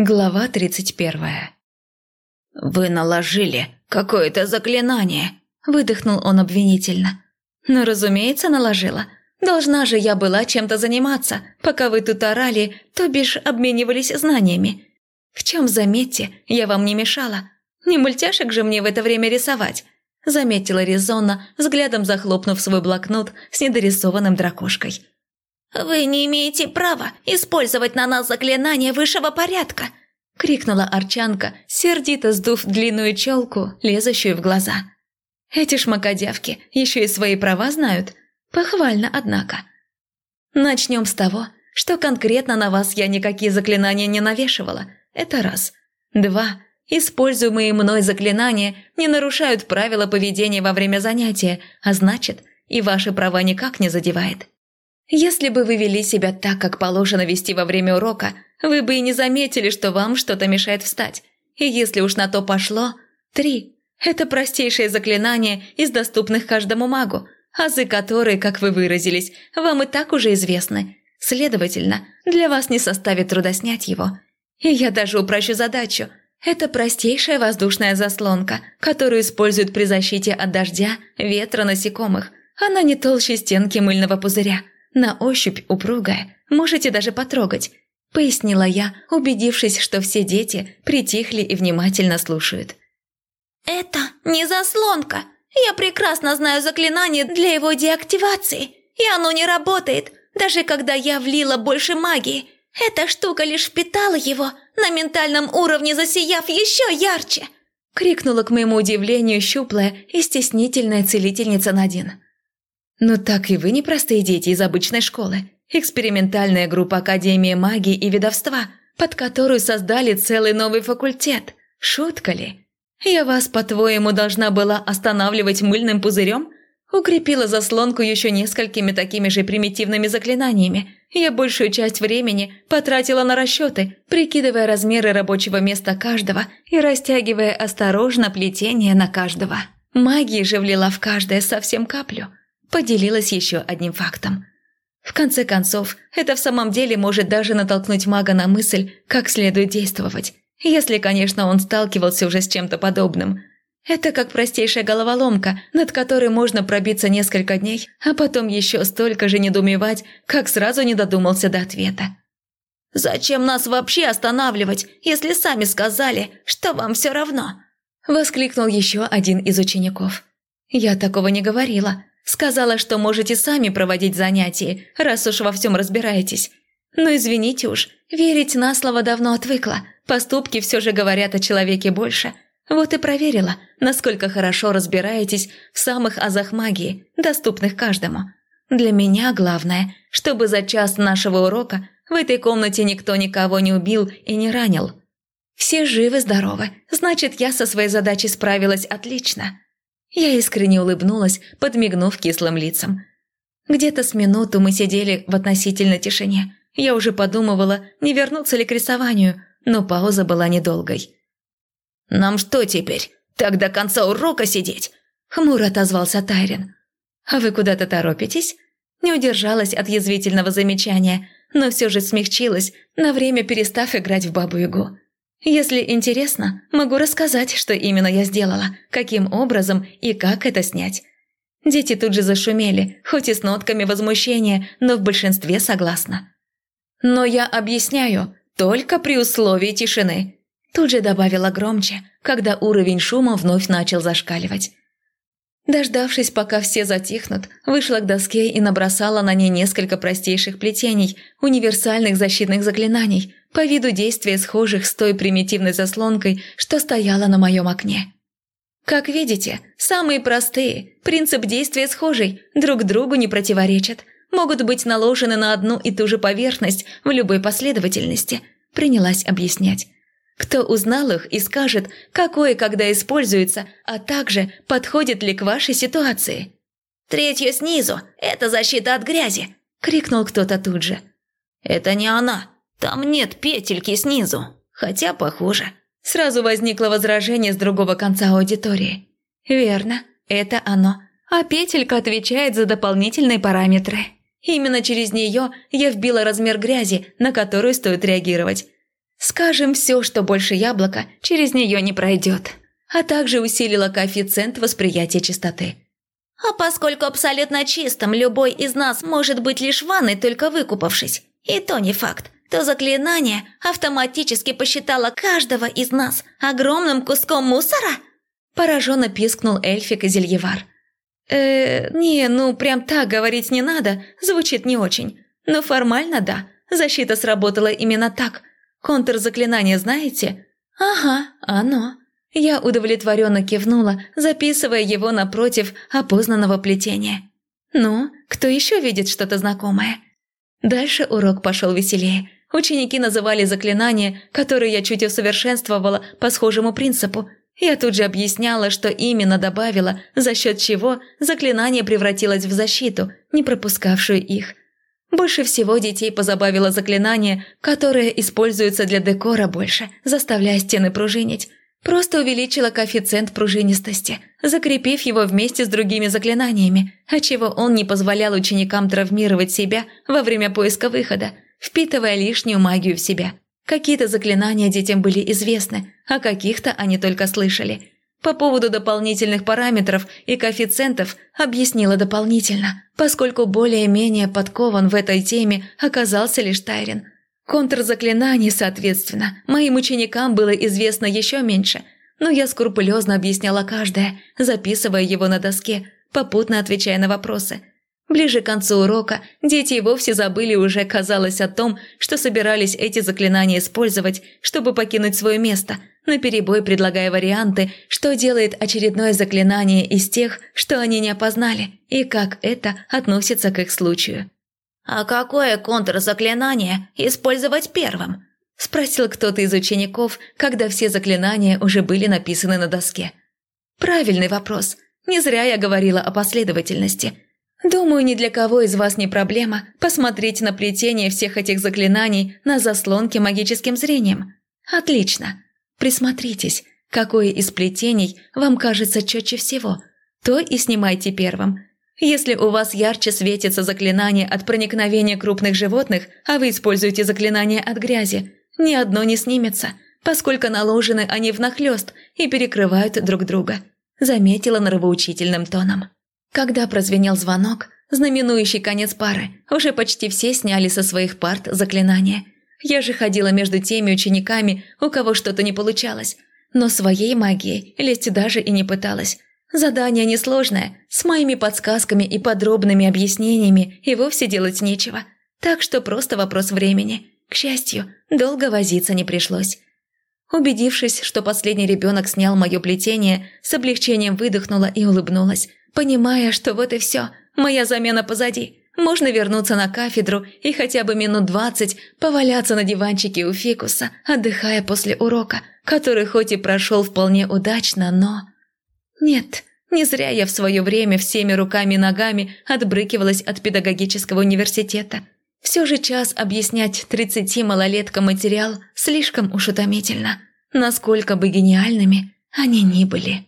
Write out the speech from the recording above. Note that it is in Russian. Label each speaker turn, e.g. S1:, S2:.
S1: Глава тридцать первая.
S2: «Вы наложили какое-то заклинание», – выдохнул он обвинительно.
S1: «Ну, разумеется, наложила. Должна же я была чем-то заниматься, пока вы тут орали, то бишь обменивались знаниями. В чем, заметьте, я вам не мешала. Не мультяшек же мне в это время рисовать», – заметила резонно, взглядом захлопнув свой блокнот с недорисованным дракошкой.
S2: «Вы не имеете права использовать на нас заклинание высшего порядка!» – крикнула Арчанка, сердито сдув длинную челку, лезущую в глаза.
S1: «Эти шмакодявки еще и свои права знают. Похвально, однако. Начнем с того, что конкретно на вас я никакие заклинания не навешивала. Это раз. Два. Используемые мной заклинания не нарушают правила поведения во время занятия, а значит, и ваши права никак не задевает. Если бы вы вели себя так, как положено вести во время урока, вы бы и не заметили, что вам что-то мешает встать. И если уж на то пошло... Три. Это простейшее заклинание из доступных каждому магу, азы которые, как вы выразились, вам и так уже известны. Следовательно, для вас не составит труда снять его. И я даже упрощу задачу. Это простейшая воздушная заслонка, которую используют при защите от дождя, ветра, насекомых. Она не толще стенки мыльного пузыря – на ощупь упругая, можете даже потрогать», – пояснила я, убедившись, что все дети притихли и внимательно слушают.
S2: «Это не заслонка. Я прекрасно знаю заклинание для его деактивации, и оно не работает, даже когда я влила больше магии. Эта штука лишь впитала его, на ментальном уровне засияв еще ярче!»
S1: – крикнула к моему удивлению щуплая и стеснительная целительница Надин. Но так и вы не простые дети из обычной школы. Экспериментальная группа Академии магии и ведовства, под которую создали целый новый факультет. Шутка ли? Я вас, по-твоему, должна была останавливать мыльным пузырем? Укрепила заслонку еще несколькими такими же примитивными заклинаниями. Я большую часть времени потратила на расчеты, прикидывая размеры рабочего места каждого и растягивая осторожно плетение на каждого. Магии же влила в каждое совсем каплю – Поделилась еще одним фактом. В конце концов, это в самом деле может даже натолкнуть мага на мысль, как следует действовать. Если, конечно, он сталкивался уже с чем-то подобным. Это как простейшая головоломка, над которой можно пробиться несколько дней, а потом еще столько же недоумевать, как сразу не додумался до ответа.
S2: «Зачем нас вообще останавливать, если сами сказали, что вам все равно?»
S1: Воскликнул еще один из учеников. «Я такого не говорила. Сказала, что можете сами проводить занятия, раз уж во всем разбираетесь. Но извините уж, верить на слово давно отвыкла. Поступки все же говорят о человеке больше. Вот и проверила, насколько хорошо разбираетесь в самых азах магии, доступных каждому. Для меня главное, чтобы за час нашего урока в этой комнате никто никого не убил и не ранил. Все живы-здоровы, значит, я со своей задачей справилась отлично. Я искренне улыбнулась, подмигнув кислым лицам. Где-то с минуту мы сидели в относительной тишине. Я уже подумывала, не вернуться ли к рисованию, но пауза была недолгой.
S2: «Нам что теперь, так до конца урока сидеть?»
S1: – хмуро отозвался Тайрин. «А вы куда-то торопитесь?» Не удержалась от язвительного замечания, но все же смягчилась, на время перестав играть в Бабу-Ягу. Если интересно, могу рассказать, что именно я сделала, каким образом и как это снять. Дети тут же зашумели, хоть и с нотками возмущения, но в большинстве согласна. «Но я объясняю, только при условии тишины», тут же добавила громче, когда уровень шума вновь начал зашкаливать. Дождавшись, пока все затихнут, вышла к доске и набросала на ней несколько простейших плетений, универсальных защитных заклинаний, по виду действия схожих с той примитивной заслонкой, что стояла на моем окне. Как видите, самые простые, принцип действия схожий, друг другу не противоречат, могут быть наложены на одну и ту же поверхность в любой последовательности, принялась объяснять. Кто узнал их и скажет, какое когда используется, а также подходит ли к вашей ситуации.
S2: «Третье снизу – это защита от грязи!» – крикнул кто-то тут же.
S1: «Это не она!» Там нет петельки снизу, хотя похоже. Сразу возникло возражение с другого конца аудитории. Верно, это оно. А петелька отвечает за дополнительные параметры. Именно через нее я вбила размер грязи, на которую стоит реагировать. Скажем все, что больше яблока через нее не пройдет. А также усилила коэффициент восприятия чистоты.
S2: А поскольку абсолютно чистым любой из нас может быть лишь ванной, только выкупавшись, и то не факт, то заклинание автоматически посчитало каждого из нас огромным куском мусора?
S1: Пораженно пискнул эльфик и зельевар. э не, ну прям так говорить не надо, звучит не очень. Но формально да, защита сработала именно так. Контур заклинания знаете? Ага, оно. Я удовлетворенно кивнула, записывая его напротив опознанного плетения. «Ну, кто еще видит что-то знакомое?» Дальше урок пошел веселее. Ученики называли заклинания, которые я чуть усовершенствовала по схожему принципу. Я тут же объясняла, что именно добавила, за счет чего заклинание превратилось в защиту, не пропускавшую их. Больше всего детей позабавило заклинание, которое используется для декора больше, заставляя стены пружинить. Просто увеличила коэффициент пружинистости, закрепив его вместе с другими заклинаниями, отчего он не позволял ученикам травмировать себя во время поиска выхода, впитывая лишнюю магию в себя. Какие-то заклинания детям были известны, а каких-то они только слышали. По поводу дополнительных параметров и коэффициентов объяснила дополнительно, поскольку более-менее подкован в этой теме оказался лишь Тайрин – Контрзаклинаний, соответственно, моим ученикам было известно еще меньше, но я скрупулезно объясняла каждое, записывая его на доске, попутно отвечая на вопросы. Ближе к концу урока дети и вовсе забыли уже, казалось, о том, что собирались эти заклинания использовать, чтобы покинуть свое место, наперебой предлагая варианты, что делает очередное заклинание из тех, что они не опознали, и как это относится к их случаю.
S2: «А какое контрзаклинание использовать первым?»
S1: – спросил кто-то из учеников, когда все заклинания уже были написаны на доске. «Правильный вопрос. Не зря я говорила о последовательности. Думаю, ни для кого из вас не проблема посмотреть на плетение всех этих заклинаний на заслонке магическим зрением. Отлично. Присмотритесь, какое из плетений вам кажется четче всего, то и снимайте первым – если у вас ярче светится заклинание от проникновения крупных животных, а вы используете заклинание от грязи, ни одно не снимется, поскольку наложены они внахлёст и перекрывают друг друга», – заметила нравоучительным тоном. Когда прозвенел звонок, знаменующий конец пары, уже почти все сняли со своих парт заклинания. Я же ходила между теми учениками, у кого что-то не получалось, но своей магией лезть даже и не пыталась, Задание несложное, с моими подсказками и подробными объяснениями и вовсе делать нечего. Так что просто вопрос времени. К счастью, долго возиться не пришлось. Убедившись, что последний ребенок снял мое плетение, с облегчением выдохнула и улыбнулась, понимая, что вот и все, моя замена позади. Можно вернуться на кафедру и хотя бы минут двадцать поваляться на диванчике у фикуса, отдыхая после урока, который хоть и прошел вполне удачно, но... Нет, не зря я в свое время всеми руками и ногами отбрыкивалась от педагогического университета. Все же час объяснять тридцати малолеткам материал слишком уж утомительно, насколько бы гениальными они ни были.